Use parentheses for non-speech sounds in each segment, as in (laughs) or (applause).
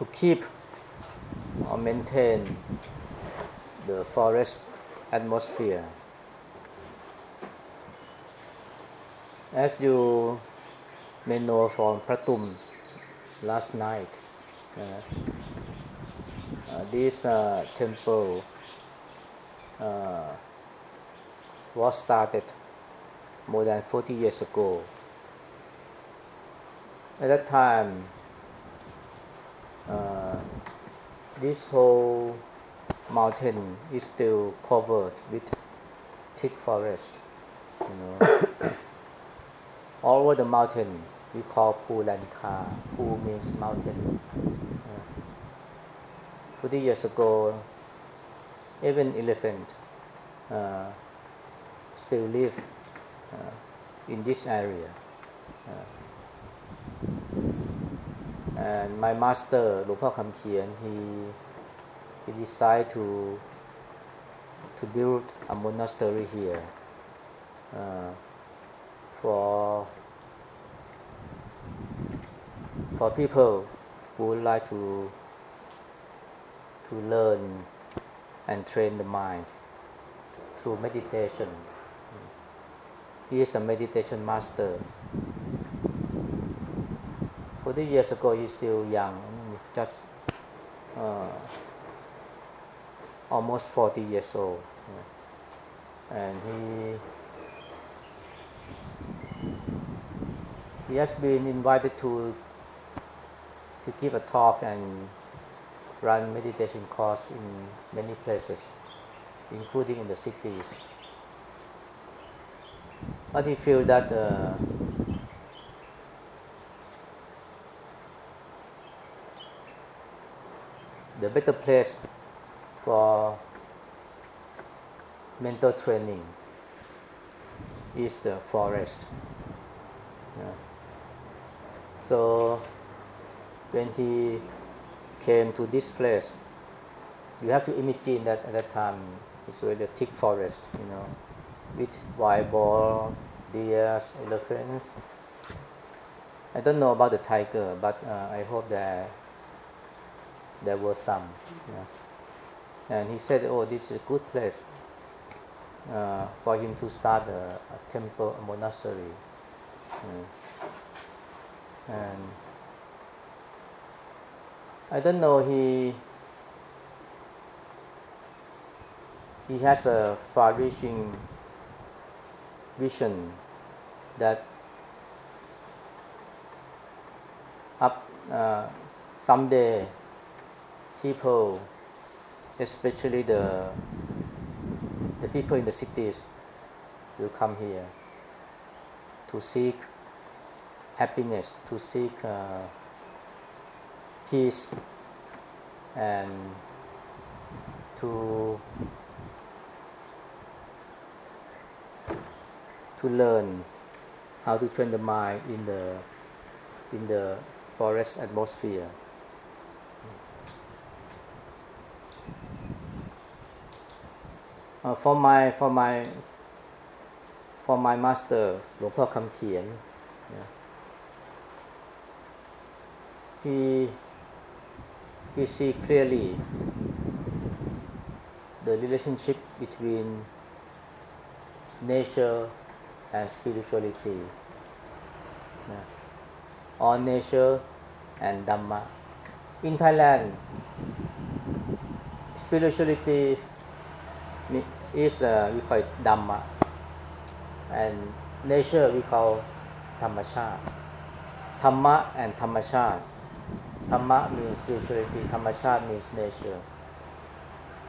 to keep or maintain the forest atmosphere. As you may know from Pratum last night, uh, uh, this uh, temple uh, was started more than 40 years ago. At that time, uh, this whole mountain is still covered with thick forest. You know, (coughs) all over the mountain we call Pulanka. Pu means mountain. Uh, 40 years ago, even elephant uh, still live uh, in this area. Uh, and my master, หลวงพ่อคำเขียน he he decided to to build a monastery here uh, for for people who would like to to learn and train the mind through meditation. He is a meditation master. 40 years ago, he's still young, just uh, almost 40 years old. And he he has been invited to to give a talk and run meditation course in many places, including in the cities. But he feel that uh, the better place for mental training is the forest. Yeah. So when he came to this place, you have to imagine that at that time it's really a thick forest, you know, with wild boar, deer, elephants. I don't know about the tiger, but uh, I hope that there were some. Yeah. And he said, "Oh, this is a good place uh, for him to start a, a temple, a monastery." Mm. And I don't know. He he has a far-reaching vision that up uh, someday people, especially the the people in the cities, will come here to seek happiness, to seek uh, peace, and to to learn how to train the mind in the in the forest atmosphere. Uh, for my for my for my master หลวงพ่อคำเขียน yeah, he he see clearly the relationship between nature and spirituality yeah. or nature and dhamma in Thailand spirituality is uh, we call it dhamma. And nature we call tamasha Dhamma and tamasha Dhamma means spirituality tamasha means nature.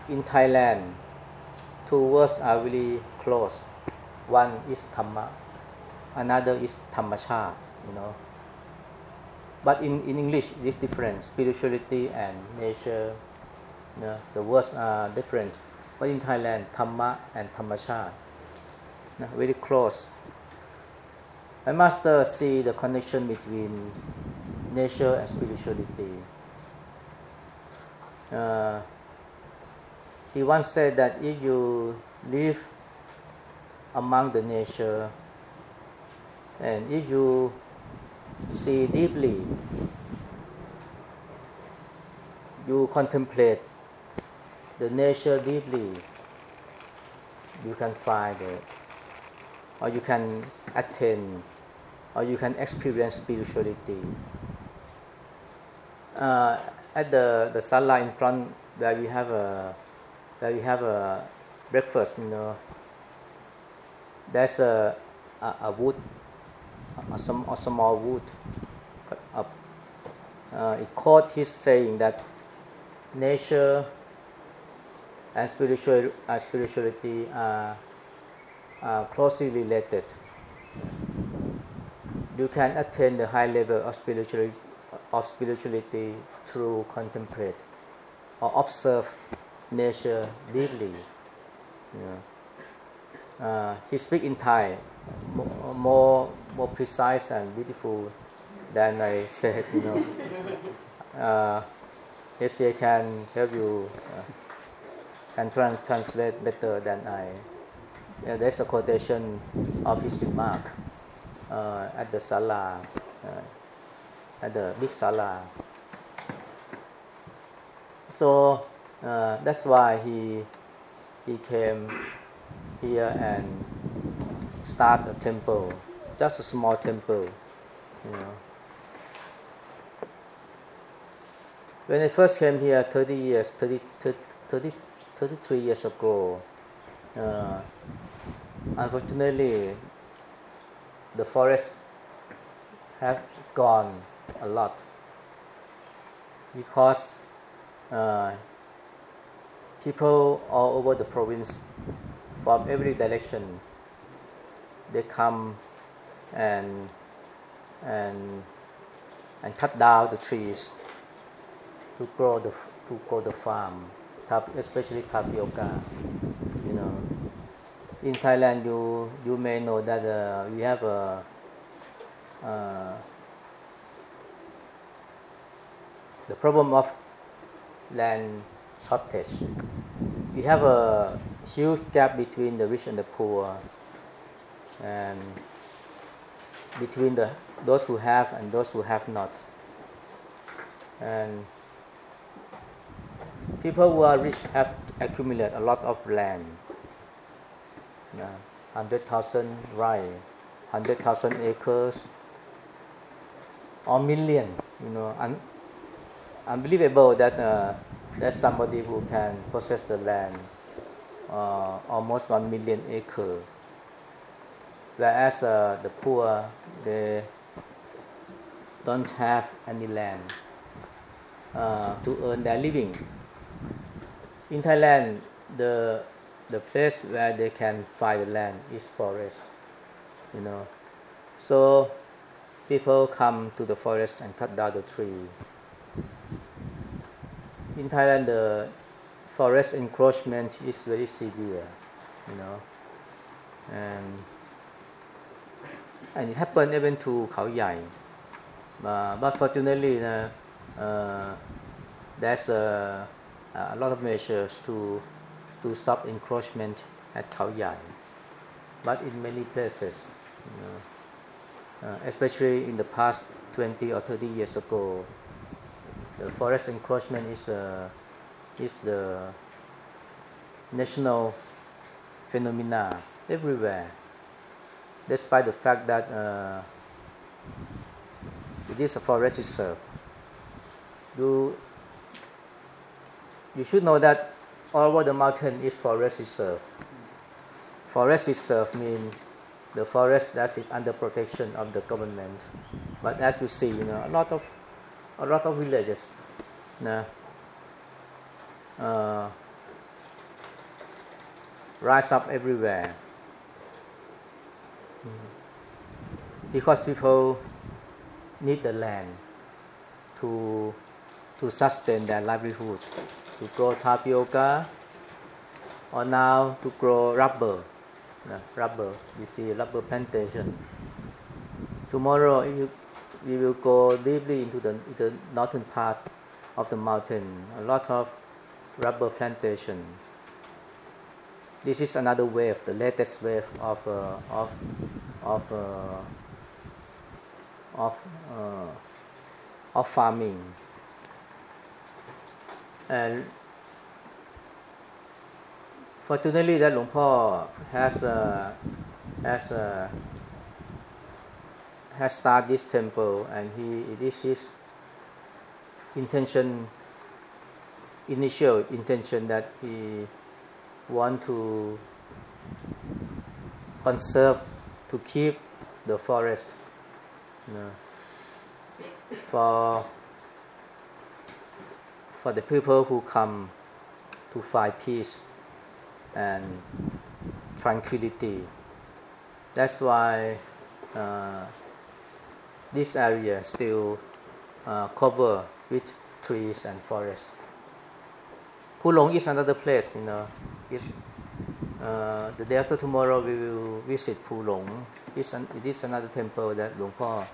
In Thailand two words are really close. One is Dhamma another is tamasha you know. But in, in English it is different. Spirituality and nature you know, the words are different but in Thailand, Thamma and Thammasha, very close. I master see the connection between nature and spirituality. Uh, he once said that if you live among the nature and if you see deeply you contemplate the nature deeply, you can find it, or you can attain, or you can experience spirituality. Uh, at the the sala in front, where we have a where we have a breakfast, you know, there's a a, a wood, a, a, a small wood. Uh, it caught his saying that nature and spiritual, uh, spirituality are, are closely related. You can attain the high level of spirituality, of spirituality through contemplate or observe nature deeply. Know. uh, he speak in Thai more more precise and beautiful than I said. You know, (laughs) uh, SCA can help you uh, can trans- translate better than I. Yeah, there's a quotation of his remark uh, at the sala, uh, at the big sala. So uh, that's why he he came here and start a temple, just a small temple, you know. When I first came here 30 years, 30, 30, 30, 33 years ago, uh, unfortunately, the forest have gone a lot because uh, people all over the province from every direction they come and and and cut down the trees to grow the to grow the farm especially tapioca you know in Thailand you you may know that uh, we have a uh, the problem of land shortage. We have a huge gap between the rich and the poor, and between the those who have and those who have not. And people who are rich have accumulated a lot of land. Yeah, hundred thousand rai, hundred thousand acres, or million. You know, un- unbelievable that. Uh, there's somebody who can possess the land uh, almost one million acre whereas uh, the poor they don't have any land uh, to earn their living in Thailand the the place where they can find land is forest you know. So people come to the forest and cut down the tree. In Thailand the forest encroachment is very severe, you know, and and it happened even to Khao Yai. Uh, but fortunately, uh, uh, there's a, a lot of measures to to stop encroachment at Khao Yai. But in many places, you know, uh, especially in the past 20 or 30 years ago, the forest encroachment is uh, is the national phenomena everywhere despite the fact that uh, it is a forest reserve you you should know that all over the mountain is forest reserve forest reserve means the forest that is under protection of the government. But as you see you know a lot of a lot of villages nah, uh, rise up everywhere. Because people need the land to to sustain their livelihood to grow tapioca or now to grow rubber rubber you see rubber plantation tomorrow you we will go deeply into the, the northern part of the mountain, a lot of rubber plantation. This is another wave, the latest wave of uh, of of uh, of uh, of farming. And fortunately that Luang Por has has has started this temple and he it is his intention initial intention that he want to conserve to keep the forest you know, for for the people who come to find peace and tranquility. That's why uh, this area still uh, covered with trees and forest. Pulong is another place, you know. Uh, the day after tomorrow we will visit Pulong. It's an, it is another temple that Luang Por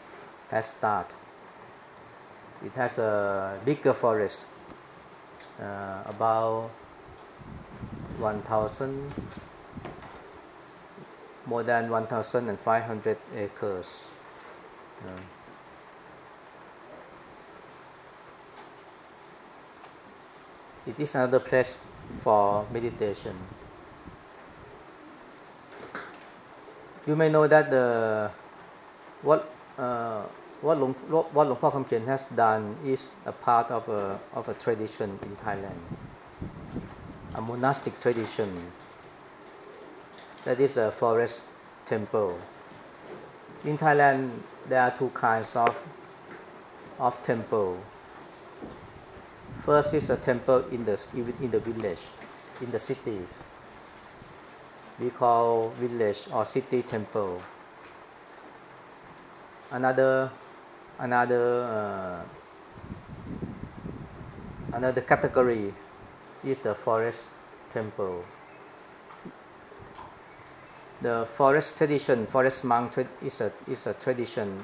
has started. It has a bigger forest, uh, about 1,000, more than 1,500 acres. Uh, it is another place for meditation. You may know that the what uh, what Long what Luang Por Kham Khian has done is a part of a of a tradition in Thailand, a monastic tradition. That is a forest temple. In Thailand, there are two kinds of of temple. First is a temple in the in the village, in the cities. We call village or city temple. Another another uh, another category is the forest temple. The forest tradition, forest monk is a is a tradition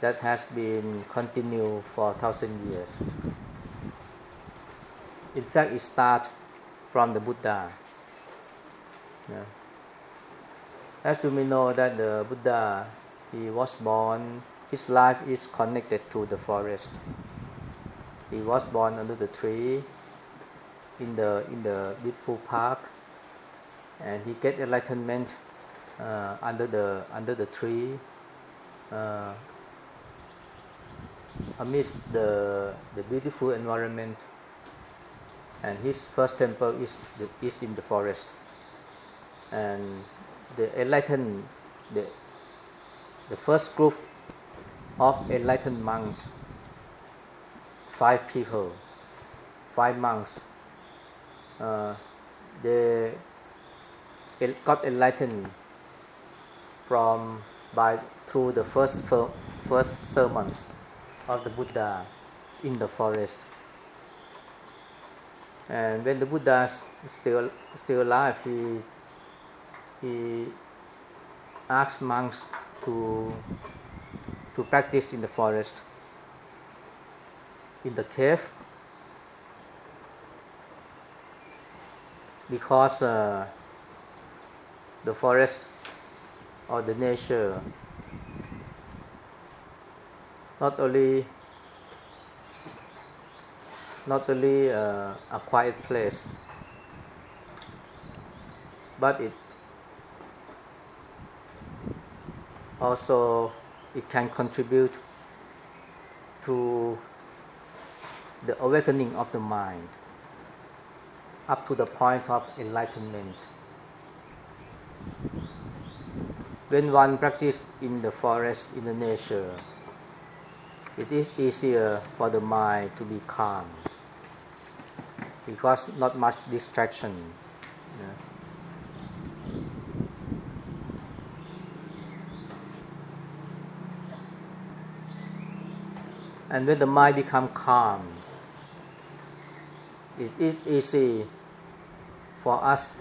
that has been continued for thousand years. In fact, it starts from the Buddha. Yeah. As you may know that the Buddha, he was born, his life is connected to the forest. He was born under the tree in the in the beautiful park, and he get enlightenment uh, under the under the tree, uh, amidst the the beautiful environment. And his first temple is the, is in the forest, and the enlightened the the first group of enlightened monks, five people, five monks, uh, they got enlightened from by through the first first sermons of the Buddha in the forest. And when the Buddha is still still alive, he he asked monks to to practice in the forest, in the cave, because uh, the forest or the nature not only not only uh, a quiet place but it also it can contribute to the awakening of the mind up to the point of enlightenment. When one practices in the forest, in the nature, it is easier for the mind to be calm because not much distraction. Yeah. And when the mind becomes calm, it is easy for us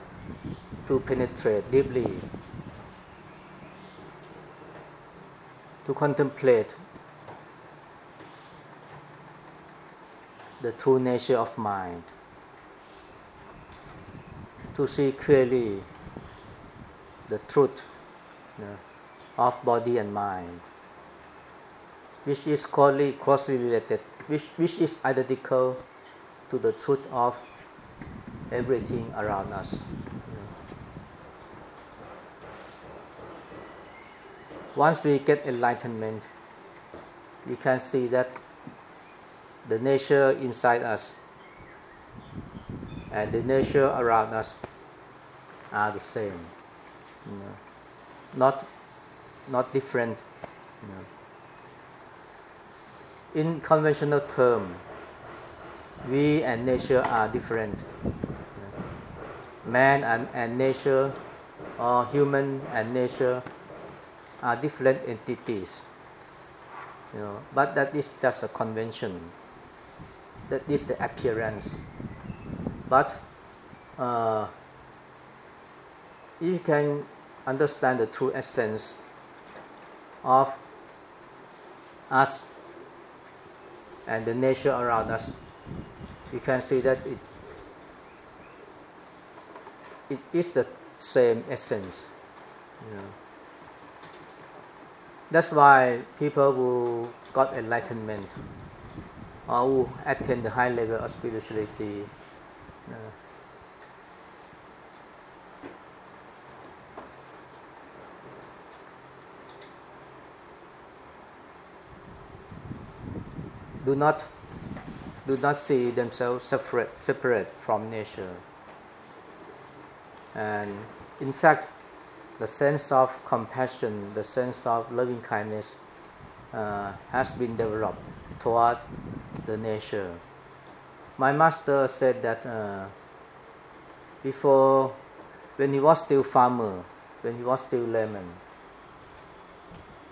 to penetrate deeply, to contemplate the true nature of mind, to see clearly the truth you know, of body and mind which is closely, closely related, which, which is identical to the truth of everything around us. Once we get enlightenment, we can see that the nature inside us and the nature around us are the same. You know, not not different. You know. In conventional term, we and nature are different. Man and, and nature, or human and nature, are different entities. You know, but that is just a convention. That is the appearance. But uh, you can understand the true essence of us and the nature around us, you can see that it, it is the same essence. You know. That's why people who got enlightenment or who attain the high level of spirituality uh, do not do not see themselves separate separate from nature. And in fact the sense of compassion the sense of loving kindness uh, has been developed toward the nature. My master said that uh, before when he was still farmer when he was still layman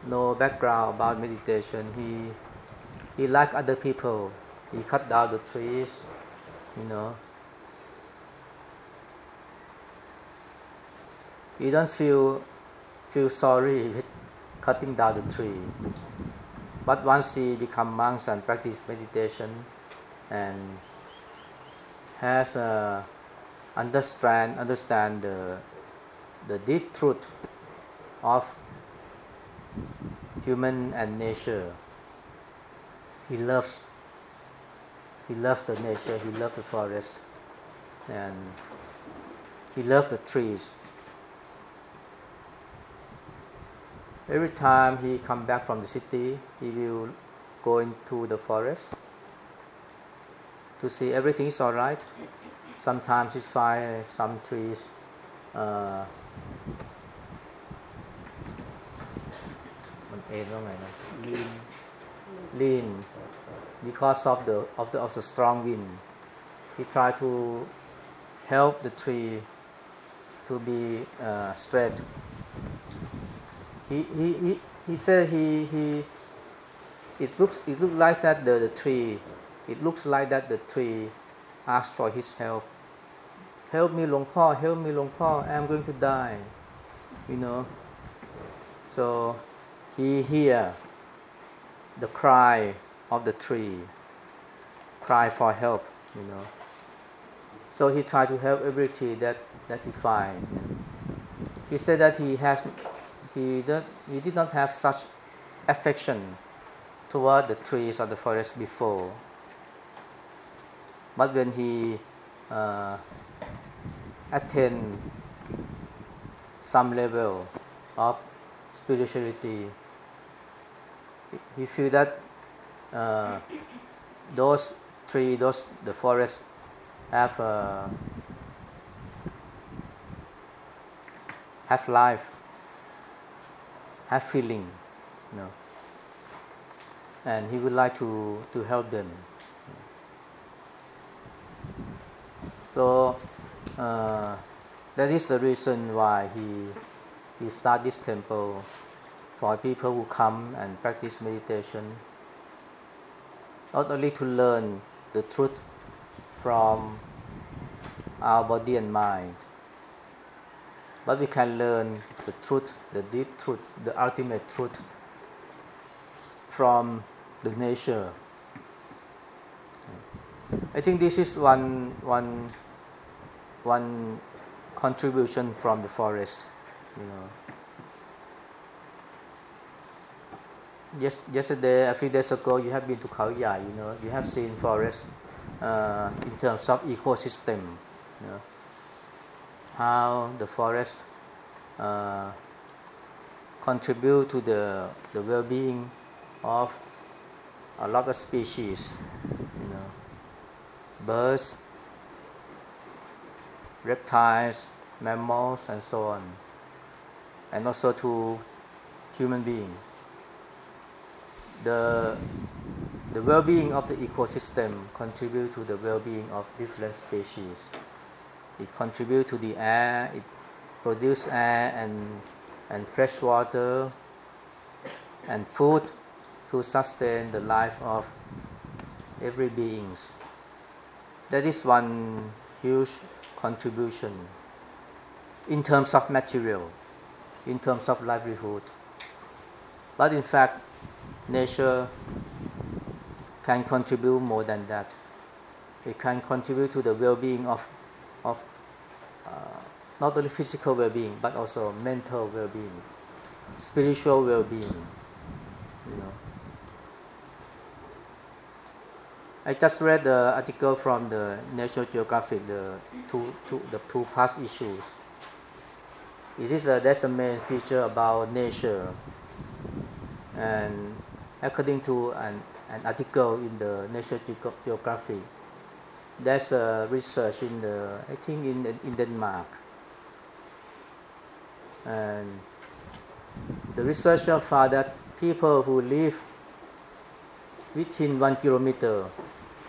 no background about meditation he he like other people. He cut down the trees you know. He don't feel feel sorry (laughs) cutting down the tree. But once he become monks and practice meditation and has a understand understand the the deep truth of human and nature he loves he loves the nature he loves the forest and he loves the trees every time he come back from the city he will go into the forest to see everything is alright sometimes he find some trees uh, มันเอ็นว่าไงนะ lean lean because of the of the of the strong wind. He tried to help the tree to be uh, straight. He, he, he, he said he, he it looks it looks like that the, the tree it looks like that the tree asked for his help. Help me, Luang Por. help me, Luang Por. I'm going to die. You know. So he hear the cry of the tree cry for help you know. So he tried to help every tree that that he find. He said that he has he did, he did not have such affection toward the trees of the forest before. But when he uh, attain some level of spirituality he feel that uh, those tree those the forest have uh, have life have feeling you know. And he would like to to help them. So uh, that is the reason why he he start this temple for people who come and practice meditation not only to learn the truth from our body and mind but we can learn the truth the deep truth the ultimate truth from the nature. I think this is one one one contribution from the forest you know yes yesterday a few days ago you have been to Khao Yai you know you have seen forest uh, in terms of ecosystem. You know, how the forest uh, contribute to the, the well-being of a lot of species, you know, birds, reptiles, mammals, and so on, and also to human being. The the well-being of the ecosystem contribute to the well-being of different species. It contribute to the air. It produce air and and fresh water and food to sustain the life of every beings. That is one huge contribution in terms of material, in terms of livelihood. But in fact, nature can contribute more than that. It can contribute to the well-being of, of uh, not only physical well-being but also mental well-being, spiritual well-being. You know. I just read the article from the National Geographic, the two, two, the two past issues. It is a, that's a main feature about nature. And according to an, an article in the National Geography, there's a research in the, I think in, in Denmark. And the researcher found that people who live within one kilometer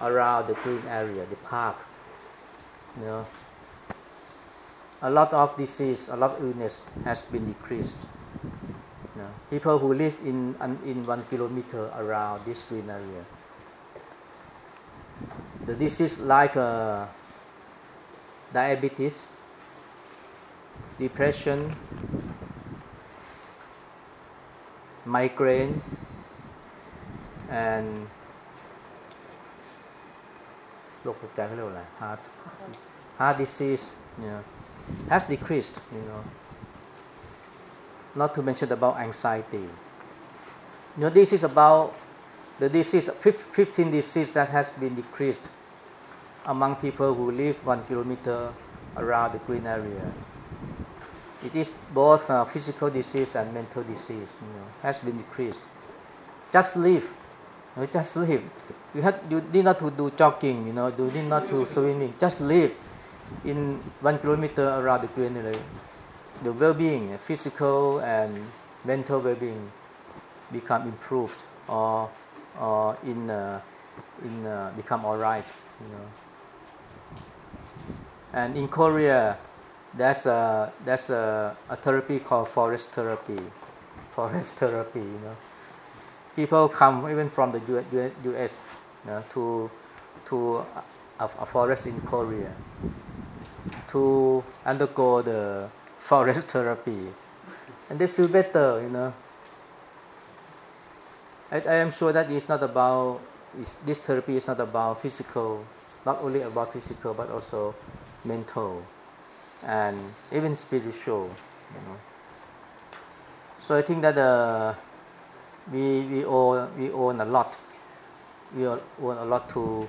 around the green area, the park. You know, a lot of disease, a lot of illness has been decreased You know, people who live in in one kilometer around this green area, the disease like uh, diabetes, depression, migraine, and โรคหัวใจเขาเรียกว่าอะไร heart heart disease you know has decreased you know not to mention about anxiety. You know this is about the disease 15 disease that has been decreased among people who live one kilometer around the green area. It is both uh, physical disease and mental disease you know has been decreased. Just live you know, just live. You have you need not to do jogging you know you need not to swimming. Just live in one kilometer around the greenery the well-being physical and mental well-being become improved or or in uh, in uh, become all right you know. And in Korea there's a there's a, a therapy called forest therapy (laughs) forest therapy you know. People come even from the US uh, to to a, a, forest in Korea to undergo the forest (laughs) therapy, and they feel better. You know, I, I am sure that it's not about it's, this therapy is not about physical, not only about physical but also mental and even spiritual. You know. So I think that uh, we we owe we owe a lot we owe a lot to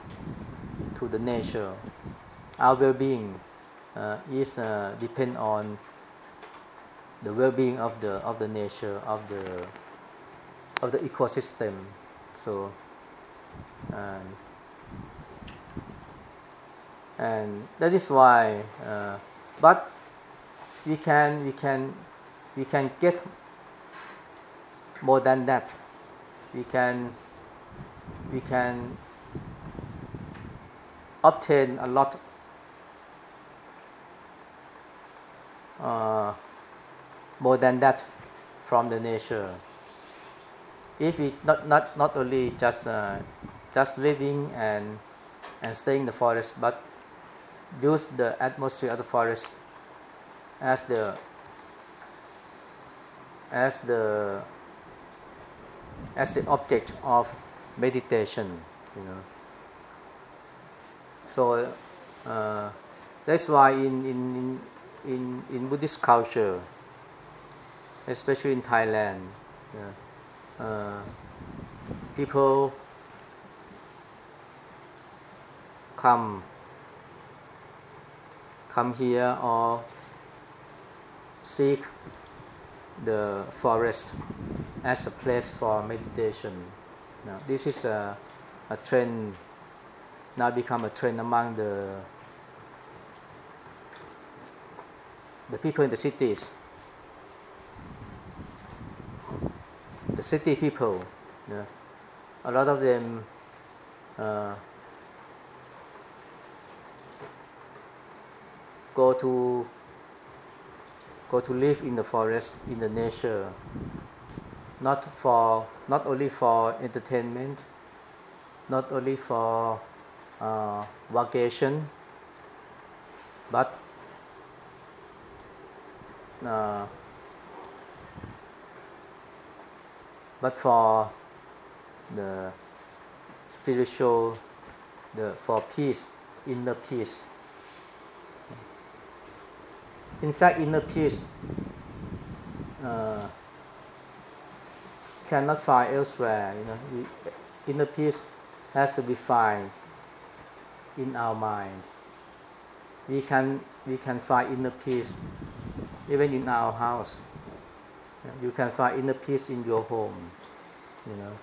to the nature. Our well-being uh, is uh, depend on the well-being of the of the nature of the of the ecosystem. So and and that is why. Uh, but we can we can we can get more than that. We can we can obtain a lot uh, more than that from the nature. If we not not not only just uh, just living and and staying in the forest, but use the atmosphere of the forest as the as the as the object of meditation you know so uh, that's why in, in in in Buddhist culture especially in Thailand yeah, uh, people come come here or seek the forest as a place for meditation. Now, this is a, a trend now become a trend among the the people in the cities. City people, yeah, a lot of them uh, go to go to live in the forest in the nature. Not for not only for entertainment not only for uh, vacation but uh, but for the spiritual the for peace inner peace. In fact inner peace uh, cannot find elsewhere you know. Inner peace has to be found in our mind. We can we can find inner peace even in our house you can find inner peace in your home you know.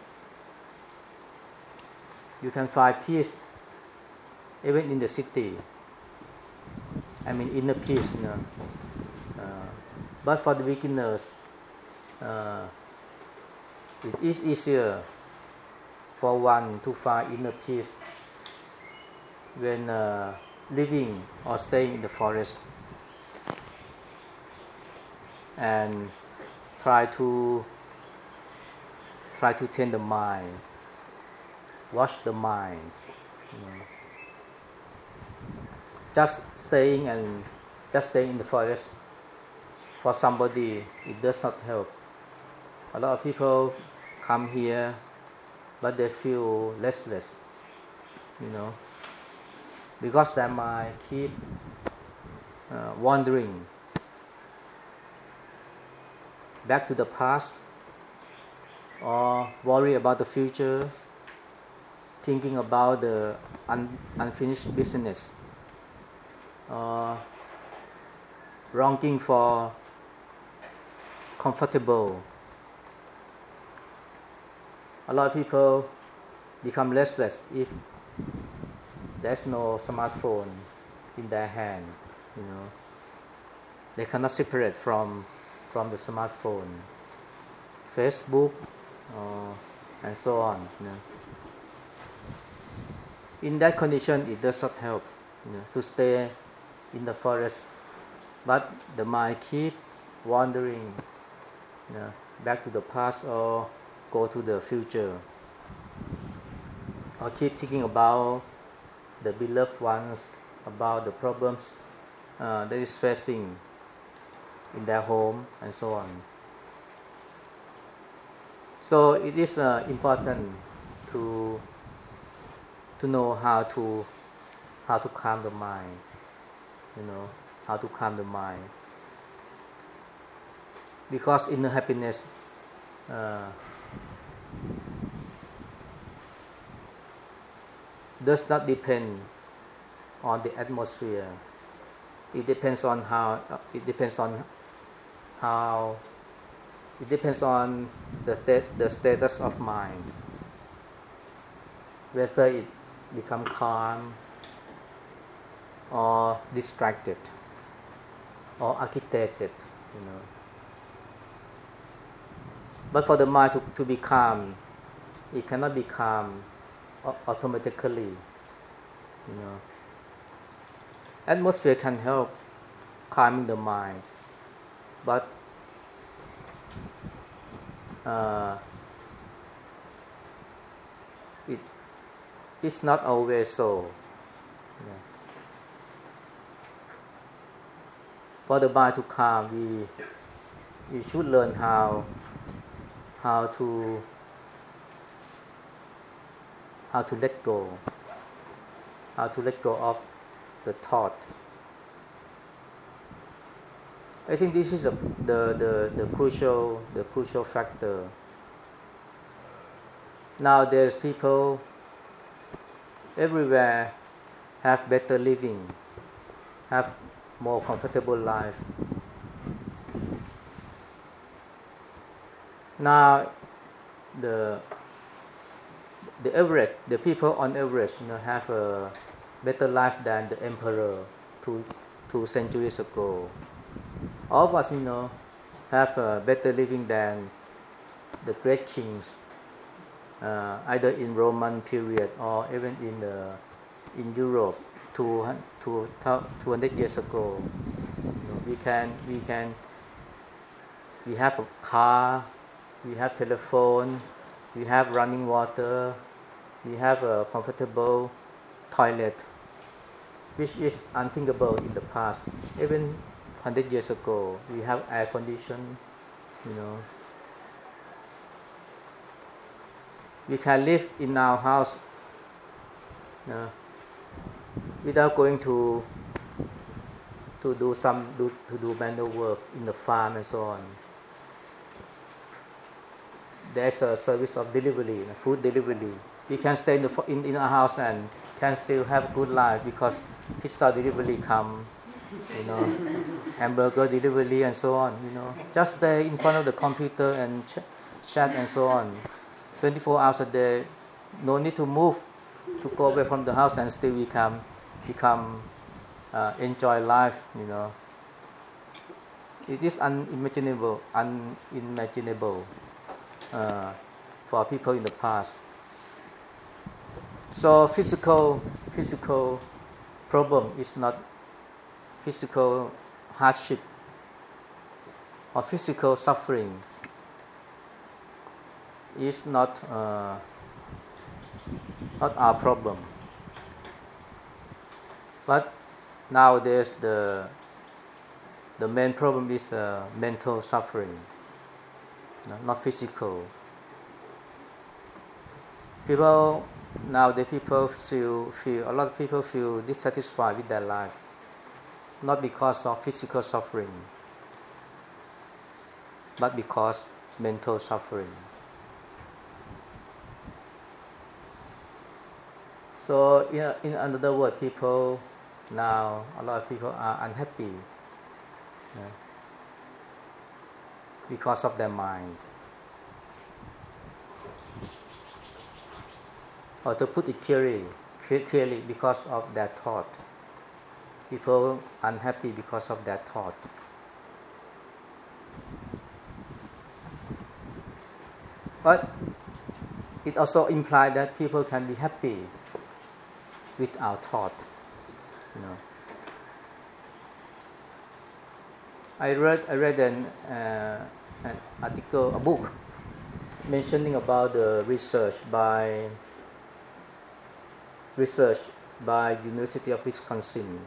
You can find peace even in the city. I mean inner peace you know. Uh, but for the beginners uh, it is easier for one to find inner peace when uh, living or staying in the forest. And try to try to tend the mind watch the mind you know. just staying and just staying in the forest for somebody it does not help. A lot of people come here but they feel restless you know. Because their mind keep uh, wandering back to the past or worry about the future thinking about the un- unfinished business or longing for comfortable. A lot of people become restless if there's no smartphone in their hand you know. They cannot separate from from the smartphone facebook uh, and so on you know. in that condition it does not help you know, to stay in the forest. But the mind keep wandering you know, back to the past or go to the future. Or keep thinking about the beloved ones about the problems uh, that is facing in their home and so on so it is uh, important to to know how to how to calm the mind you know how to calm the mind because inner happiness uh, does not depend on the atmosphere. It depends on how. It depends on how. It depends on the the status of mind. Whether it become calm or distracted or agitated, you know. But for the mind to, to be calm, it cannot be calm automatically you know atmosphere can help calming the mind but uh, it it's not always so yeah. for the mind to calm we we should learn how how to how to let go, how to let go of the thought. I think this is a, the, the, the crucial the crucial factor. Now there's people everywhere have better living, have more comfortable life. Now, the the average, the people on average, you know, have a better life than the emperor two two centuries ago. All of us, you know, have a better living than the great kings, uh, either in Roman period or even in the in Europe two, two, 200 years ago. You know, we can we can we have a car, we have telephone, we have running water, we have a comfortable toilet, which is unthinkable in the past. Even 100 years ago, we have air condition, you know. We can live in our house you without going to to do some do, to do manual work in the farm and so on. There's a service of delivery, food delivery. We can stay in, the, in, in our house and can still have good life because pizza delivery come, you know, hamburger delivery and so on, you know. Just stay in front of the computer and ch- chat and so on. 24 hours a day, no need to move to go away from the house and still become become uh, enjoy life, you know. It is unimaginable, unimaginable uh, for people in the past. So physical physical problem is not physical hardship or physical suffering is not uh, not our problem. But nowadays the the main problem is uh, mental suffering, not physical. People nowadays people feel feel a lot of people feel dissatisfied with their life, not because of physical suffering, but because mental suffering. So in, in another word, people now a lot of people are unhappy yeah, because of their mind. Or to put it clearly, clearly because of their thought. People unhappy because of their thought. But it also implies that people can be happy with our thought. You know. I read I read an, uh, an article, a book, mentioning about the research by research by University of Wisconsin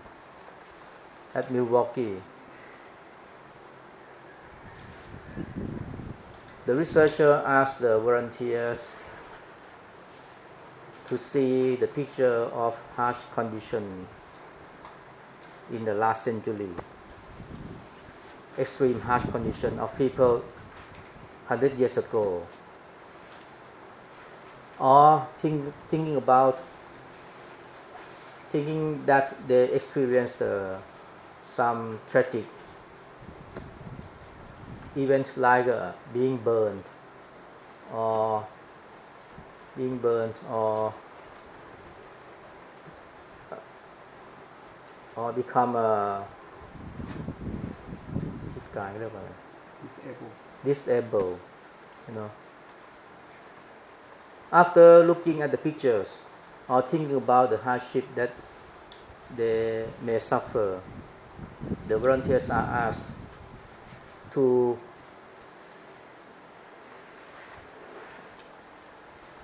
at Milwaukee. The researcher asked the volunteers to see the picture of harsh condition in the last century. Extreme harsh condition of people 100 years ago. Or think, thinking about thinking that they experienced uh, some tragic events like uh, being burned or being burned or or become a disabled disabled you know. After looking at the pictures or thinking about the hardship that they may suffer the volunteers are asked to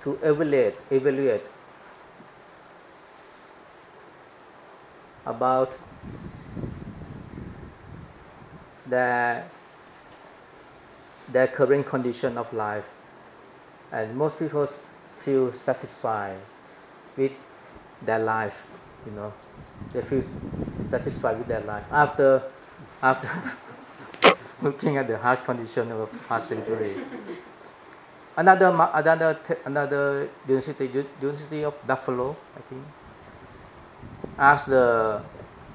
to evaluate evaluate about their their current condition of life. And most people feel satisfied with their life you know. They feel satisfied with their life after after (laughs) looking at the harsh condition of past century another another another university University of Buffalo, I think. ask the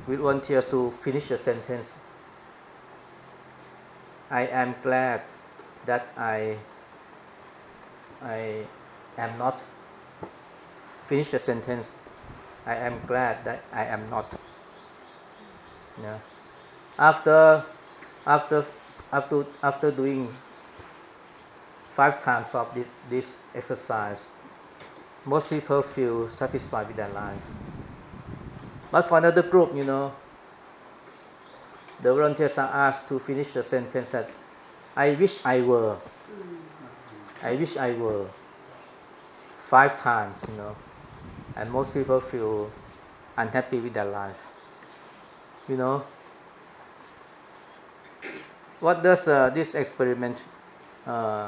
volunteers to finish the sentence. I am glad that I I am not finish the sentence. I am glad that I am not. Yeah. After after after after doing five times of this, this exercise, most people feel satisfied with their life. But for another group, you know, the volunteers are asked to finish the sentence as, I wish I were. I wish I were. Five times, you know. And most people feel unhappy with their life. You know, what does uh, this experiment uh,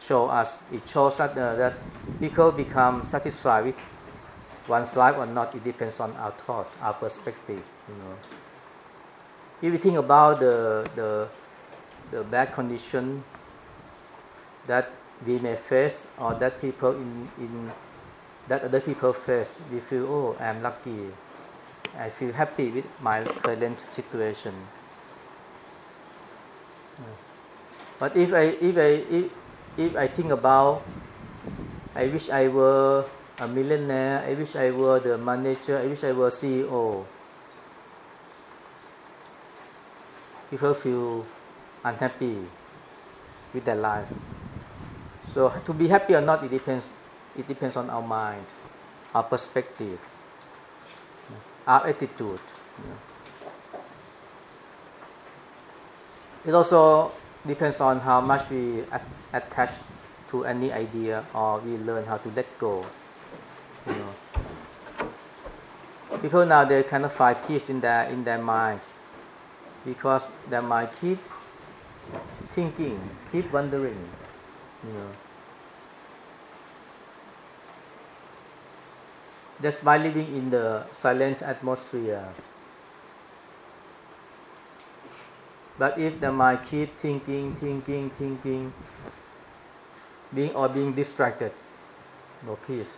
show us? It shows us uh, that people become satisfied with one's life or not. It depends on our thought, our perspective. You know, if you think about the the the bad condition that we may face or that people in in that other people face, we feel oh I'm lucky. I feel happy with my current situation. But if I if I if, if I think about I wish I were a millionaire, I wish I were the manager, I wish I were CEO. People feel unhappy with their life. So to be happy or not, it depends. It depends on our mind, our perspective, our attitude. It also depends on how much we attach to any idea or we learn how to let go. You know. People now they cannot find peace in their in their mind because their mind keep thinking, keep wondering. You know. Just by living in the silent atmosphere, But if the mind keep thinking, thinking, thinking, being or being distracted, no peace.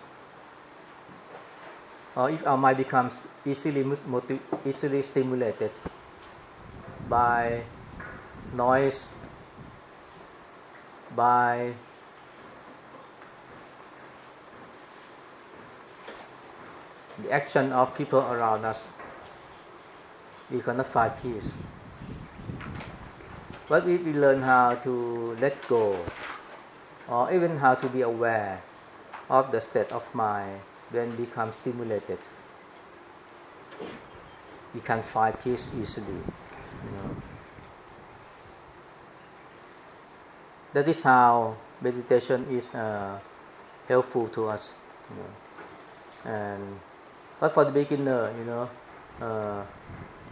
Or if our mind becomes easily easily stimulated by noise, by the action of people around us, we cannot find peace. But if we learn how to let go, or even how to be aware of the state of mind when become stimulated, we can find peace easily. You know. That is how meditation is uh, helpful to us. You know. And but for the beginner, you know, uh,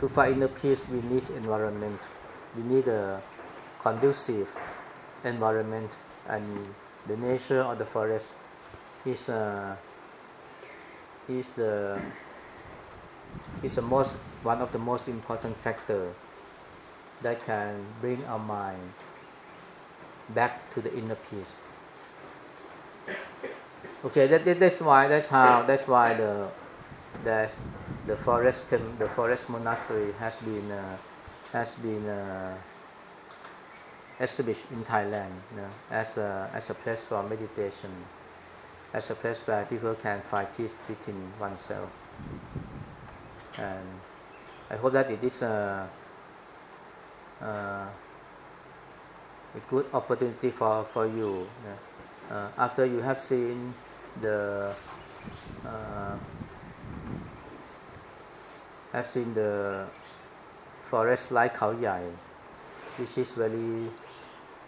to find inner peace, we need environment we need a conducive environment and the nature of the forest is uh, is the is the most one of the most important factor that can bring our mind back to the inner peace. Okay, that, that that's why that's how that's why the the the forest the forest monastery has been uh, has been uh, established in Thailand you know, as a as a place for meditation, as a place where people can find peace within oneself. And I hope that it is a, a, a good opportunity for, for you. uh, after you have seen the uh, have seen the forest like Khao Yai, which is very,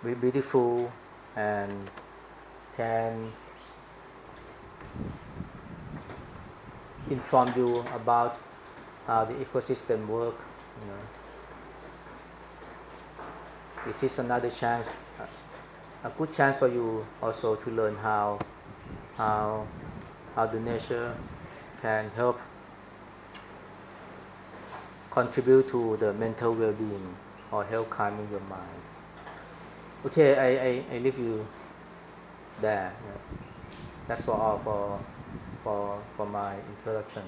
very beautiful and can inform you about how the ecosystem work. You know. This is another chance, a good chance for you also to learn how how how the nature can help contribute to the mental well-being or help calming your mind. Okay, I, I, I leave you there. That's for all for, for for, for my introduction.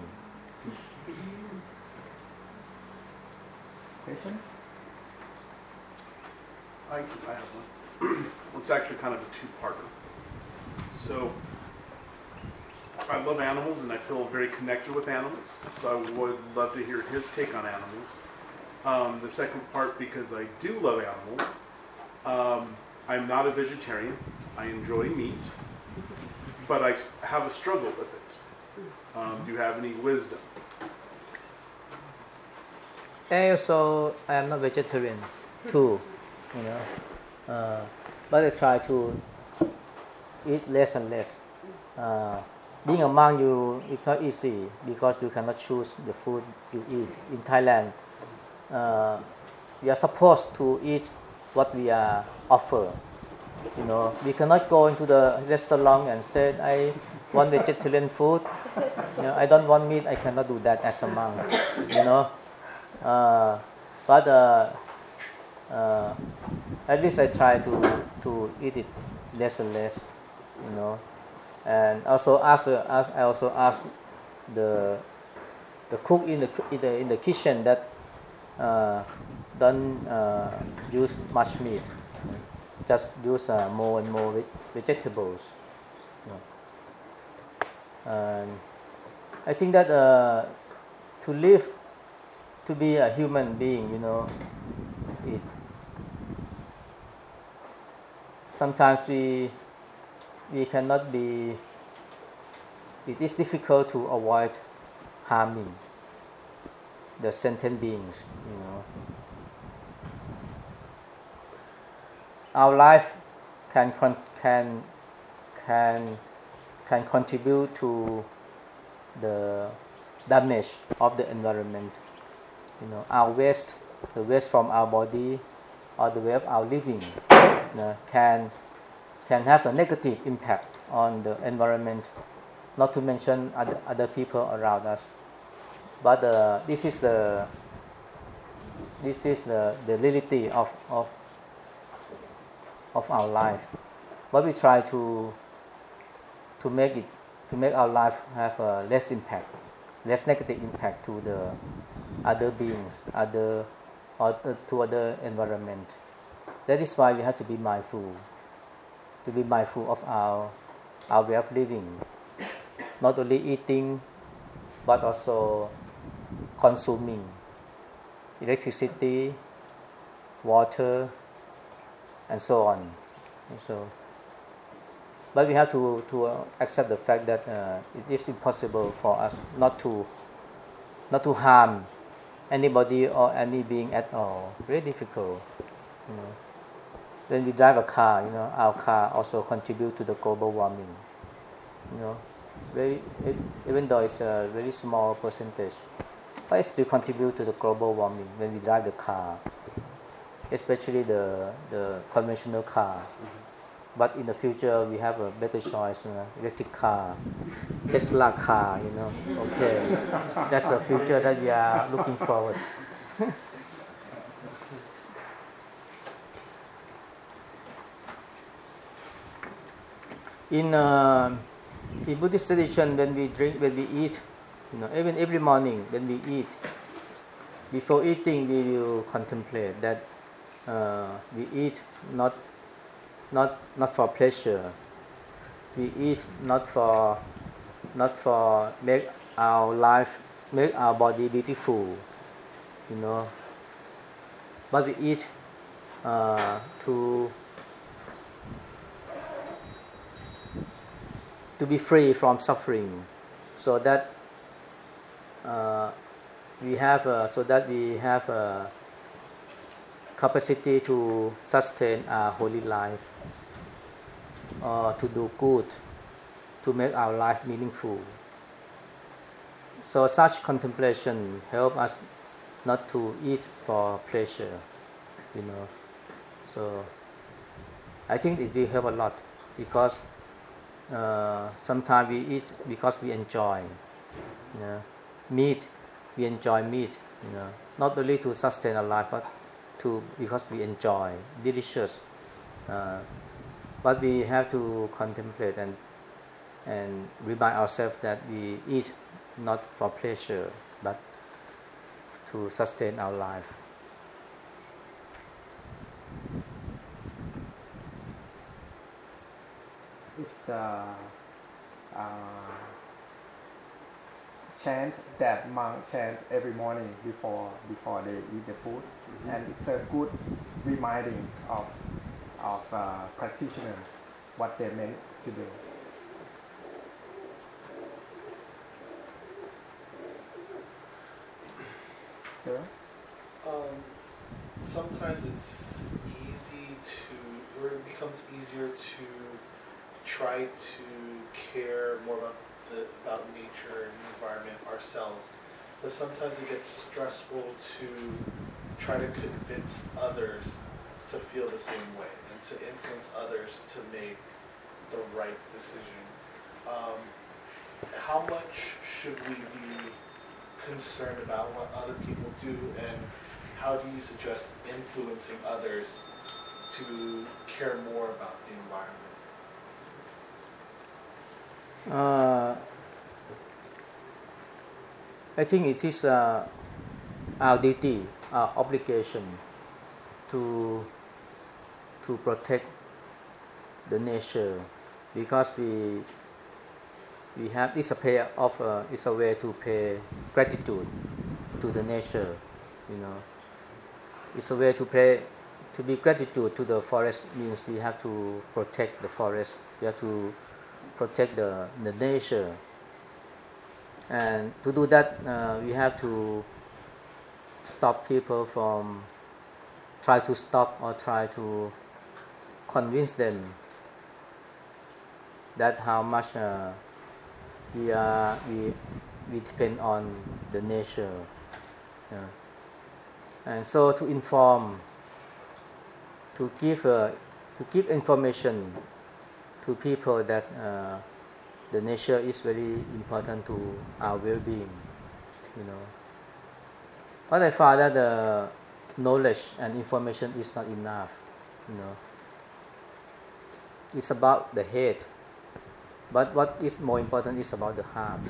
Questions? I, I have one. (clears throat) it's actually kind of a two-parter. So, I love animals and I feel very connected with animals. So I would love to hear his take on animals. Um, the second part, because I do love animals, um, I'm not a vegetarian. I enjoy meat, but I have a struggle with it. Um, do you have any wisdom? I also I am not vegetarian too, you know, uh, but I try to eat less and less. Uh, being among you, it's not easy because you cannot choose the food you eat. In Thailand, uh, we are supposed to eat what we are offered. You know, we cannot go into the restaurant and say, "I want vegetarian food." You know, I don't want meat. I cannot do that as a monk. You know, uh, but uh, uh, at least I try to to eat it less and less. You know, and also ask, ask I also ask the the cook in the in the, in the kitchen that uh, don't uh, use much meat, just use uh, more and more vegetables. And I think that uh, to live, to be a human being, you know, it sometimes we we cannot be it is difficult to avoid harming the sentient beings you know. Our life can can can can contribute to the damage of the environment you know. Our waste the waste from our body or the way of our living you know, can can have a negative impact on the environment, not to mention other, other people around us. But uh, this is the this is the, the reality of, of of our life. But we try to to make it to make our life have a less impact, less negative impact to the other beings, other or to other environment. That is why we have to be mindful to be mindful of our, our way of living, not only eating, but also consuming electricity, water, and so on. So, but we have to, to uh, accept the fact that uh, it is impossible for us not to not to harm anybody or any being at all. Very difficult. You know when we drive a car, you know, our car also contribute to the global warming. You know, very it, even though it's a very small percentage, but it still contribute to the global warming when we drive the car, especially the the conventional car. But in the future, we have a better choice, you know, electric car, Tesla car, you know. Okay, that's the future that we are looking forward. (laughs) in uh, in Buddhist tradition, when we drink, when we eat, you know, even every morning when we eat, before eating we will contemplate that uh, we eat not not not for pleasure. We eat not for not for make our life make our body beautiful, you know. But we eat uh, to to be free from suffering. So that uh, we have a, so that we have a capacity to sustain our holy life uh, to do good to make our life meaningful. So such contemplation help us not to eat for pleasure you know. So i think it will help a lot because uh, sometimes we eat because we enjoy. You know, meat, we enjoy meat. You know, not only to sustain our life, but to because we enjoy delicious. Uh, but we have to contemplate and and remind ourselves that we eat not for pleasure but to sustain our life. It's the uh, chant that monk chant every morning before before they eat the food, and it's a good reminding of of uh, practitioners what they meant to do. Sure. Um, sometimes it's easy to, or it becomes easier to try to care more about the about nature and the environment ourselves. But sometimes it gets stressful to try to convince others to feel the same way and to influence others to make the right decision. Um, how much should we be concerned about what other people do and how do you suggest influencing others to care more about the environment? Uh, I think it is uh, our duty, our obligation to to protect the nature because we we have it's a pay of uh, it's a way to pay gratitude to the nature you know. It's a way to pay to be gratitude to the forest means we have to protect the forest. We have to protect the, the nature and to do that uh, we have to stop people from try to stop or try to convince them that how much uh, we are we we depend on the nature yeah. and so to inform to give uh, to give information to people that uh, the nature is very important to our well-being you know but I found that the knowledge and information is not enough you know it's about the head but what is more important is about the heart.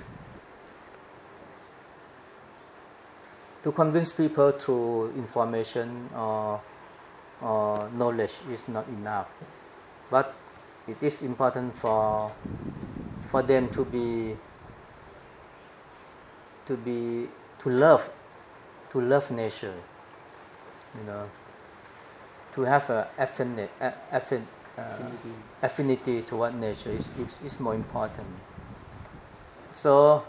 To convince people through information or, or knowledge is not enough. But it is important for for them to be to be to love to love nature you know to have a affinity, affinity uh, affinity toward nature is, is, is more important. So,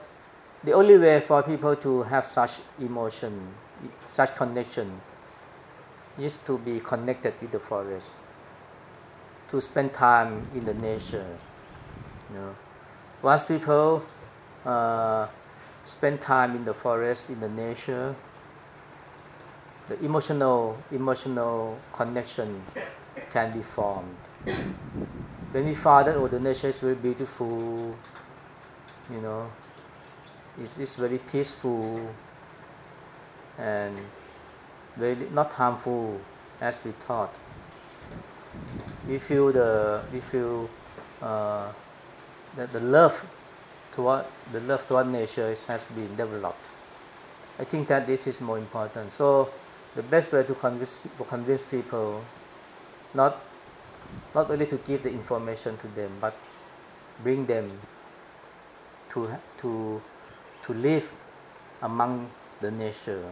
the only way for people to have such emotion, such connection, is to be connected with the forest, to spend time in the nature. You know, once people uh, spend time in the forest, in the nature, the emotional emotional connection can be formed. When we found that oh the nature is very beautiful you know. It's, it's very peaceful and very not harmful as we thought we feel the we feel uh, that the love toward the love toward nature is, has been developed. I think that this is more important. So the best way to convince to convince people not not only to give the information to them but bring them to to to live among the nature.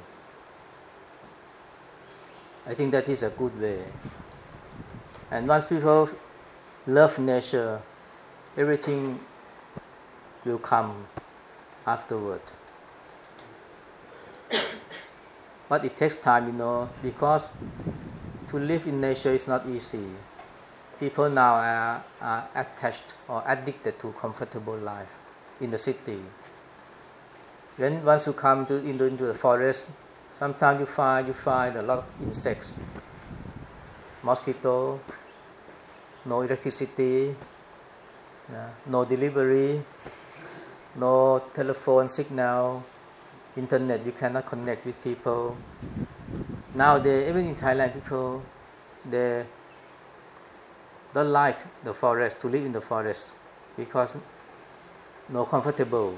I think that is a good way and once people love nature everything will come afterward but it takes time you know because to live in nature is not easy people now are, are attached or addicted to comfortable life in the city. Then once you come to into, into the forest, sometimes you find you find a lot of insects, mosquito, no electricity, no delivery, no telephone signal, internet. You cannot connect with people. Nowadays, even in Thailand, people they don't like the forest to live in the forest because no comfortable,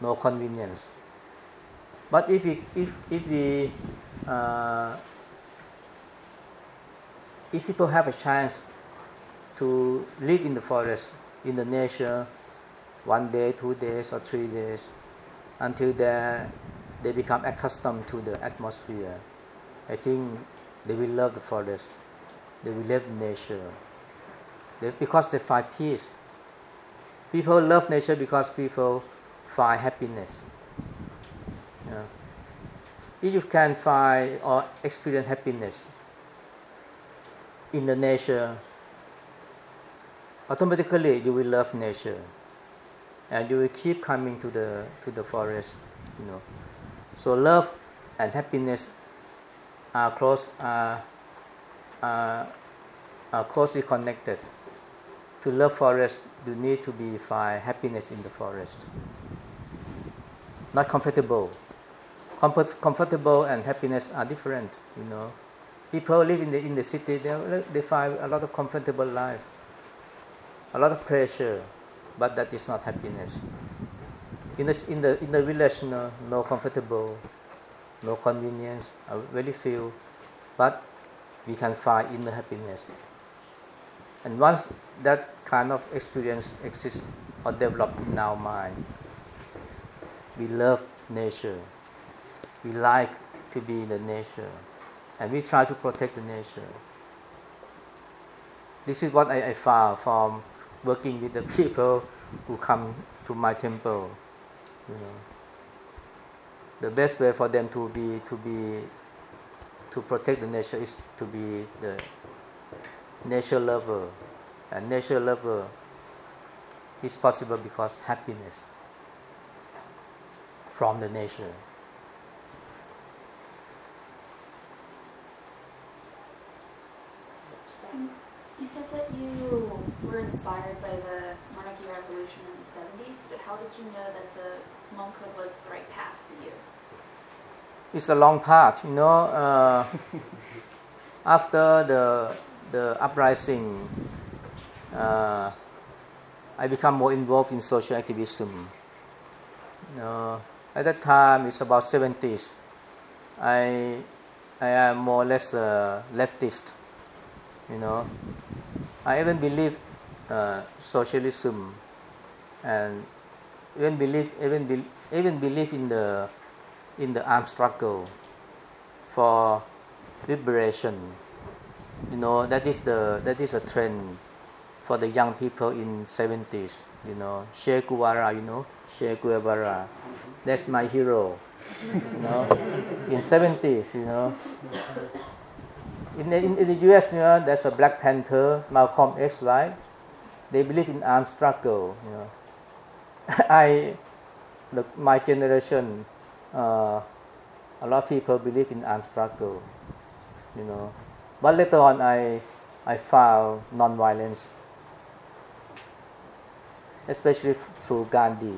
no convenience. But if we, if, if we, uh, if people have a chance to live in the forest, in the nature, one day, two days, or three days, until they, they become accustomed to the atmosphere, I think they will love the forest. They will love nature. They, because they find peace. People love nature because people find happiness. Yeah. If you can find or experience happiness in the nature, automatically you will love nature, and you will keep coming to the to the forest. You know, so love and happiness are close are, are, are closely connected. To love forest, you need to be find happiness in the forest. Not comfortable. Comfort, comfortable and happiness are different. You know, people live in the in the city. They they find a lot of comfortable life, a lot of pressure, but that is not happiness. In the in the in the village, no, no comfortable, no convenience, very few, but we can find inner happiness. And once that kind of experience exists or developed in our mind, we love nature. We like to be in the nature, and we try to protect the nature. This is what I, I found from working with the people who come to my temple. You know the best way for them to be to be to protect the nature is to be the nature lover and nature lover is possible because happiness from the nature You said that you were inspired by the monarchy revolution in the 70s, but how did you know that the monkhood was the right path for you? It's a long path. You know, uh, after the the uprising, uh, I become more involved in social activism. Know, at that time, it's about 70s. I I am more or less a leftist. You know, I even believe uh, socialism, and even believe even be, even believe in the in the armed struggle for liberation. You know that is the that is a trend for the young people in 70s. You know, Che Guevara. You know, Che Guevara. That's my hero. You know, in 70s. You know, in the, in, in the U.S. You know, there's a Black Panther, Malcolm X. Right? They believe in armed struggle. You know, (laughs) I, the, my generation uh, a lot of people believe in armed struggle, you know. But later on, I, I found non-violence, especially through Gandhi.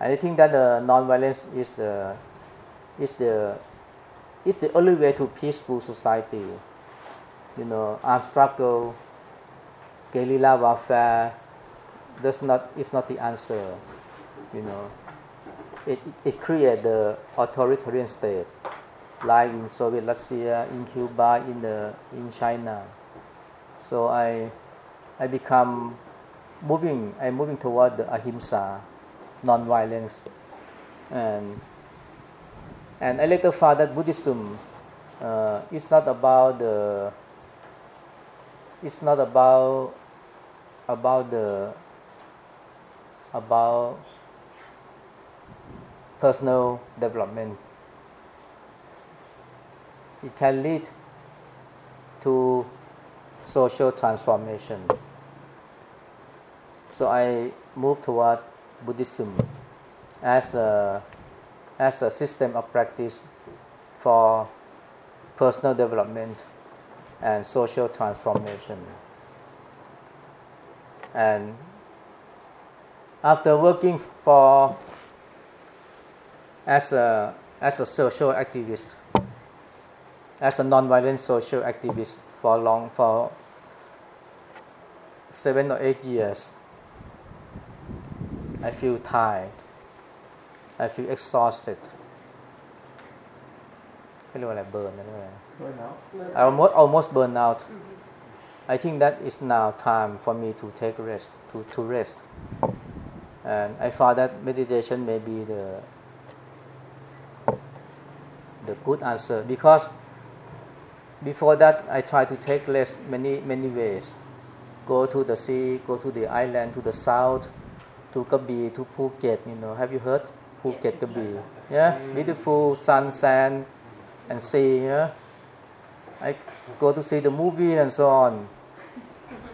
And I think that the non-violence is the, is the, is the only way to peaceful society. You know, armed struggle, guerrilla warfare, does not is not the answer. You know it, it created the authoritarian state, like in Soviet Russia, in Cuba, in the in China. So I I become moving I'm moving toward the ahimsa, non-violence, and and I later found that Buddhism uh, is not about the it's not about about the about personal development. It can lead to social transformation. So I moved toward Buddhism as a, as a system of practice for personal development and social transformation. And after working for as a as a social activist, as a non-violent social activist for long for seven or eight years. I feel tired I feel exhausted เขาเรียกว่าอะไรเบิร์นนะเรียกว่าอะไร Right now. I almost almost burn out I think that is now time for me to take rest to to rest and I found that meditation may be the the good answer. Because before that I try to take rest many many ways. Go to the sea go to the island to the south to Krabi to Phuket you know. Have you heard? Phuket Krabi yeah? Beautiful sun sand and sea yeah? I go to see the movie and so on.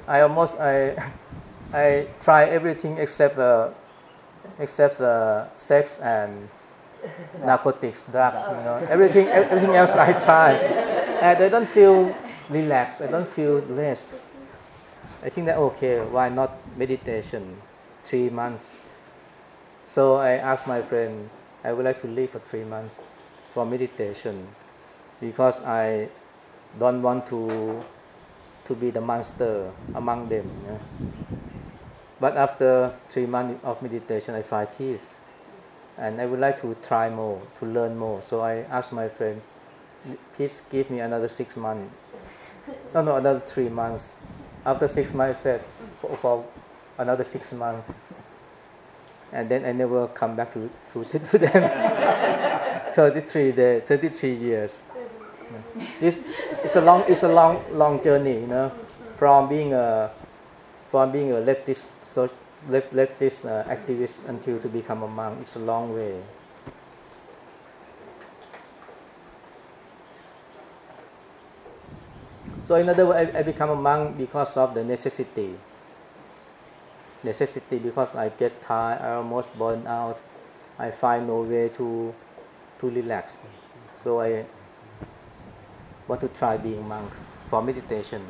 I almost I (laughs) I try everything except uh, except uh, sex and narcotics, drugs, you know. Everything everything else I try. And I don't feel relaxed. I don't feel rest. I think that okay, why not meditation? Three months. So I asked my friend, I would like to live for three months for meditation because I don't want to to be the monster among them. yeah. But after three months of meditation, I find peace, and I would like to try more, to learn more. So I asked my friend, please give me another six months. No, no, another three months. After six months, I said for, for another six months, and then I never come back to to, to, (laughs) to them. 33 days, 33 years. This it's a long it's a long long journey, you know, from being a from being a leftist so left leftist uh, activist until to become a monk. It's a long way. So in other words, I, I become a monk because of the necessity. Necessity because I get tired, I almost burn out. I find no way to to relax. So I want to try being monk for meditation.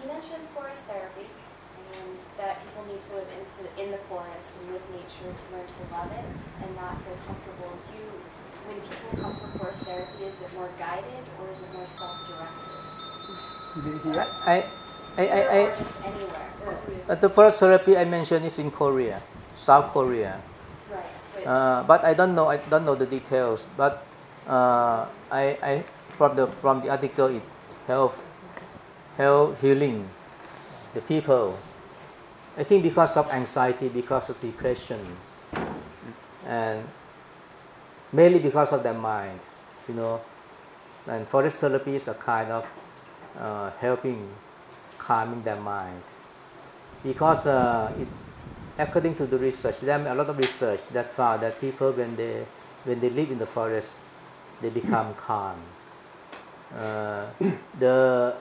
You mentioned forest therapy and that people need to live into in the forest and with nature to learn to love it and not feel comfortable. Do you, when people come for forest therapy, is it more guided or is it more self-directed? You? (laughs) I, I, I, I, or just anywhere? Uh, the forest therapy I mentioned is in Korea, South Korea. Right. But Uh, but I don't know. I don't know the details. But uh, I, I from the from the article it help help healing the people. I think because of anxiety, because of depression, and mainly because of their mind, you know. And forest therapy is a kind of uh, helping calming their mind because uh, it, according to the research, there are a lot of research that found that people when they when they live in the forest, they become calm. Uh, (coughs) the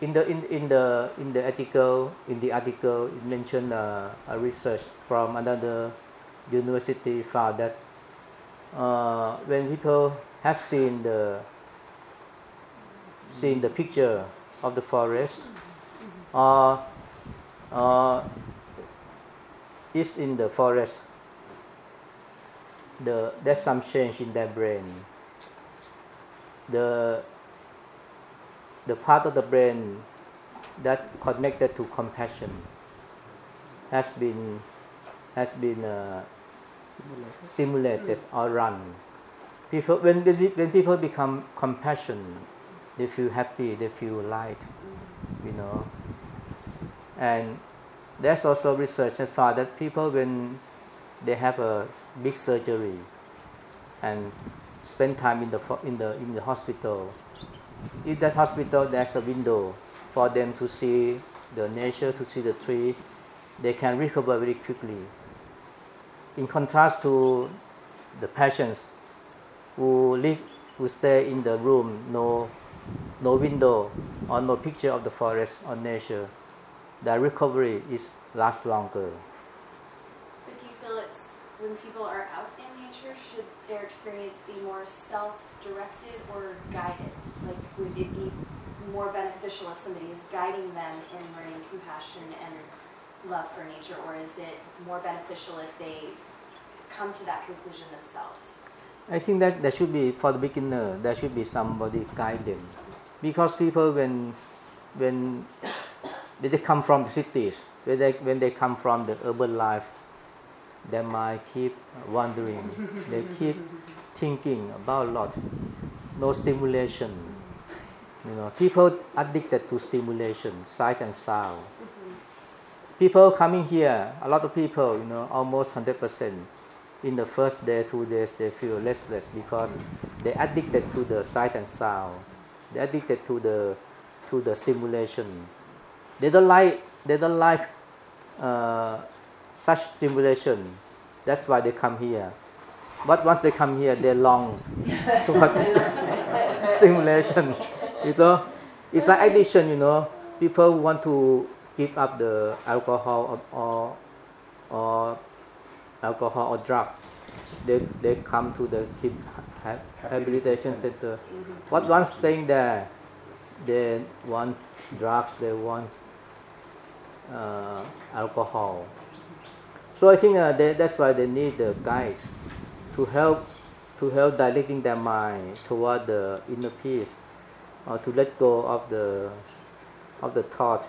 in the in, in the in the article in the article it mentioned uh, a research from another university found that uh, when people have seen the seen the picture of the forest or uh, is in the forest. The there's some change in their brain. The the part of the brain that connected to compassion has been has been uh, stimulated. or run. People when, when when people become compassion they feel happy they feel light you know. And there's also research that found that people when they have a big surgery and spend time in the in the in the hospital in that hospital there's a window for them to see the nature to see the tree they can recover very quickly. In contrast to the patients who live who stay in the room no no window or no picture of the forest or nature the recovery is last longer. But do you feel it's when people are out their experience be more self-directed or guided? Like, would it be more beneficial if somebody is guiding them in learning compassion and love for nature, or is it more beneficial if they come to that conclusion themselves? I think that there should be for the beginner there should be somebody guide them because people when when (coughs) they come from the cities, when they, when they come from the urban life, their mind keep wandering. they keep thinking about a lot. No stimulation. You know, people addicted to stimulation, sight and sound. People coming here, a lot of people, you know, almost hundred percent. In the first day, two days, they feel restless because they addicted to the sight and sound. They addicted to the to the stimulation. They don't like they don't like uh, such stimulation. That's why they come here. But once they come here, they long to have stimulation. You know, it's like addiction. You know, people want to give up the alcohol or or, or alcohol or drug. They they come to the keep rehabilitation center. But once staying there, they want drugs. They want uh, alcohol. So I think uh, they, that's why they need the guides to help to help directing their mind toward the inner peace, or to let go of the of the thought,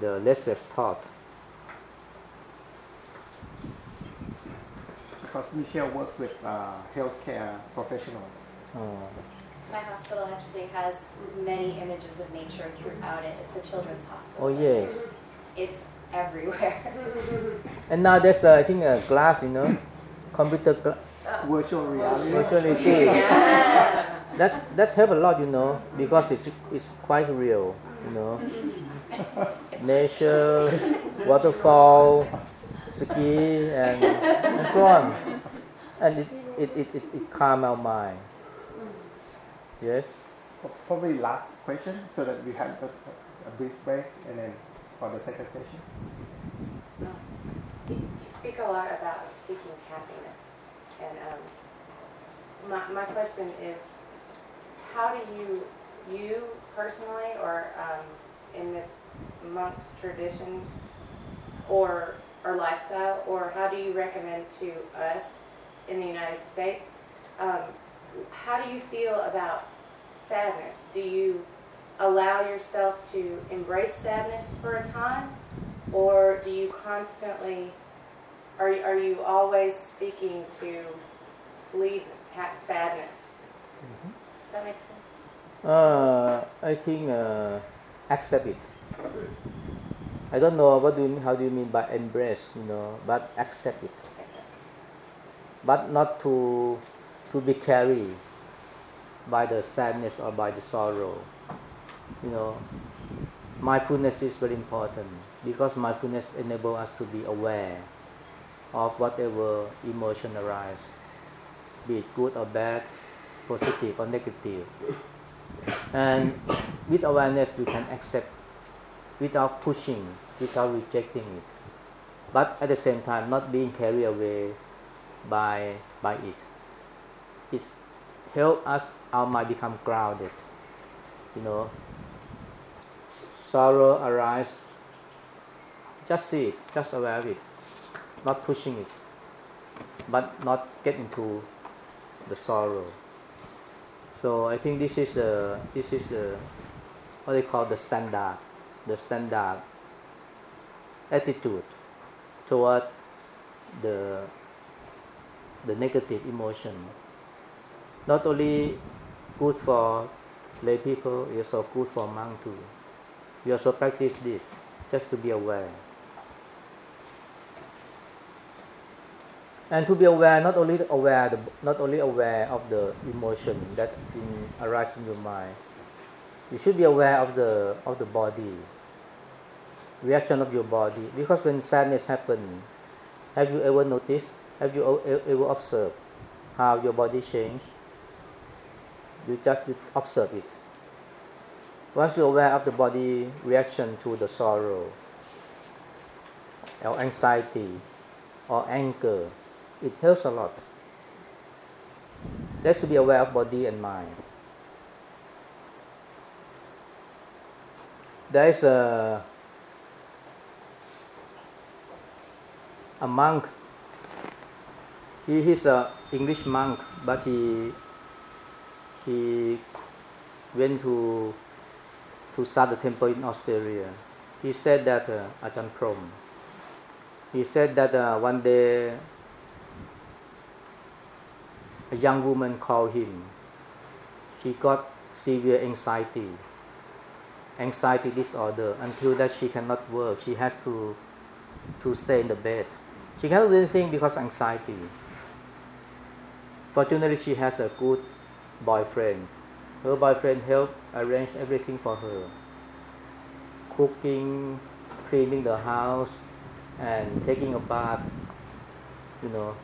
the restless thought. Because Michelle works with uh, healthcare professionals. Uh, My hospital actually has many images of nature throughout it. It's a children's hospital. Oh, yes. It's everywhere. (laughs) and now there's uh, I think a glass, you know, computer gla- Virtual reality. virtual reality. That's that's help a lot, you know, because it's it's quite real, you know. Nature, waterfall, ski, and, and so on, and it it, it, it, it calm our mind. Yes. Probably last question so that we have a, a brief break and then for the second session. You speak a lot about seeking happiness, and um, my, my question is, how do you, you personally, or um, in the monk's tradition, or or lifestyle, or how do you recommend to us in the United States? Um, how do you feel about sadness? Do you allow yourself to embrace sadness for a time, or do you constantly, are, are you always seeking to leave sadness? Does that make sense? Uh, I think uh, accept it. I don't know what do you mean, how do you mean by embrace, you know, but accept it. But not to to be carried by the sadness or by the sorrow. You know, mindfulness is very important because mindfulness enable us to be aware of whatever emotion arise, be it good or bad, positive or negative. And with awareness, we can accept without pushing, without rejecting it. But at the same time, not being carried away by, by it. It help us, our mind become grounded. You know, sorrow arise, just see it, just aware of it, not pushing it, but not get into the sorrow. So I think this is the this is the what they call the standard, the standard attitude toward the the negative emotion. Not only good for lay people, it's also good for monk too. We also practice this just to be aware. And to be aware, not only aware, not only aware of the emotion that in, arise in your mind, you should be aware of the of the body, reaction of your body. Because when sadness happens, have you ever noticed? Have you ever observed how your body change? You just observe it. Once you're aware of the body reaction to the sorrow, or anxiety, or anger, it helps a lot. Just to be aware of body and mind. There is a a monk. He is a English monk, but he he went to to start the temple in Australia. He said that uh, Ajahn Brahm. He said that uh, one day a young woman called him. She got severe anxiety, anxiety disorder until that she cannot work. She has to to stay in the bed. She cannot do anything because anxiety. Fortunately, she has a good boyfriend. Her boyfriend helped arrange everything for her. Cooking, cleaning the house, and taking a bath, you know.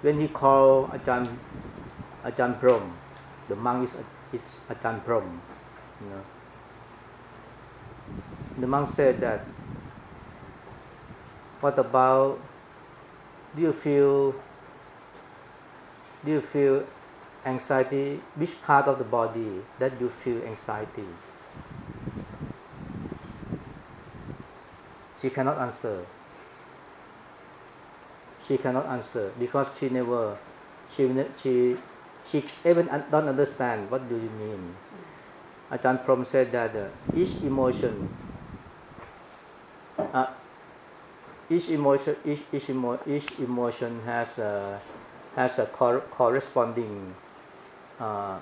When he called Ajahn, Ajahn Brahm, the monk is, is Ajahn Brahm, you know. The monk said that, what about, do you feel, do you feel anxiety, which part of the body that you feel anxiety? She cannot answer. She cannot answer because she never, she, she, she even don't understand what do you mean. Ajahn Brahm said that uh, each emotion, uh, each emotion, each, each, emo- each emotion has a, has a cor- corresponding uh,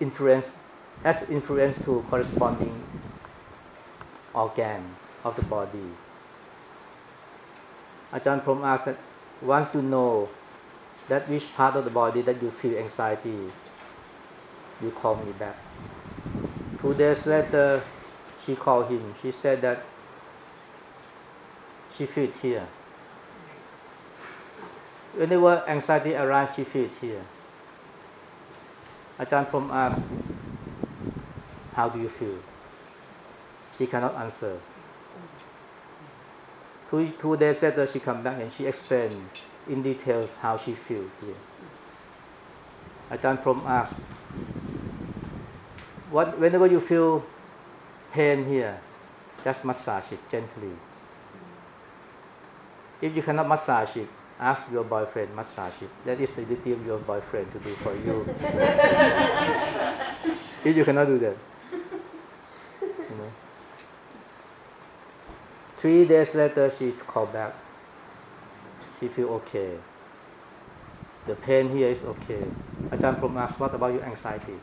influence, has influence to corresponding organ of the body. Ajahn Brahm asked once you know that which part of the body that you feel anxiety, you call me back. Two days later, she called him. She said that she feels here. Whenever anxiety arises, she feels here. Ajahn Brahm asked, how do you feel? She cannot answer. Two, two days later, she come back and she explained in details how she feels here. Ajahn Brahm asked, what, whenever you feel pain here, just massage it gently. If you cannot massage it, ask your boyfriend massage it. That is the duty of your boyfriend to do for you. if (laughs) you cannot do that. You know. Three days later, she called back. She feel okay. The pain here is okay. Ajahn Brahm asked, what about your anxiety?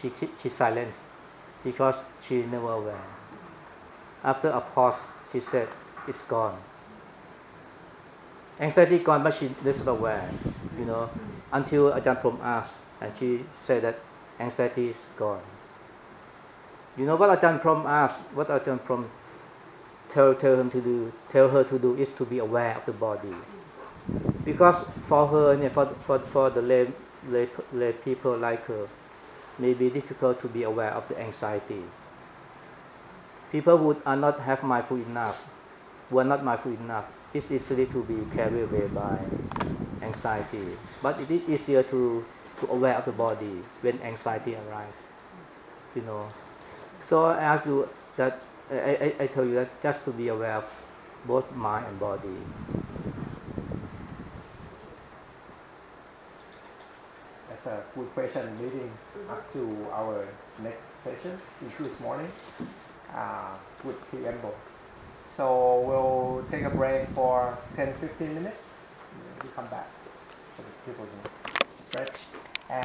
She keep, she silent because she never aware. After a pause, she said, it's gone. Anxiety gone, but she isn't aware, you know, until Ajahn Brahm asked, and she said that anxiety is gone. You know what Ajahn Brahm asked? What Ajahn Brahm tell, tell him to do, tell her to do is to be aware of the body. Because for her, for, for, for the lay, lay, lay people like her, may be difficult to be aware of the anxiety. People who are not have mindful enough, who are not mindful enough, it's easily to be carried away by anxiety. But it is easier to, to aware of the body when anxiety arises. You know. So I ask you that I, I, I tell you that just to be aware of both mind and body. That's a good question leading up to our next session, this morning. Uh, good preamble. So we'll take a break for 10 15 minutes. We come back so people can stretch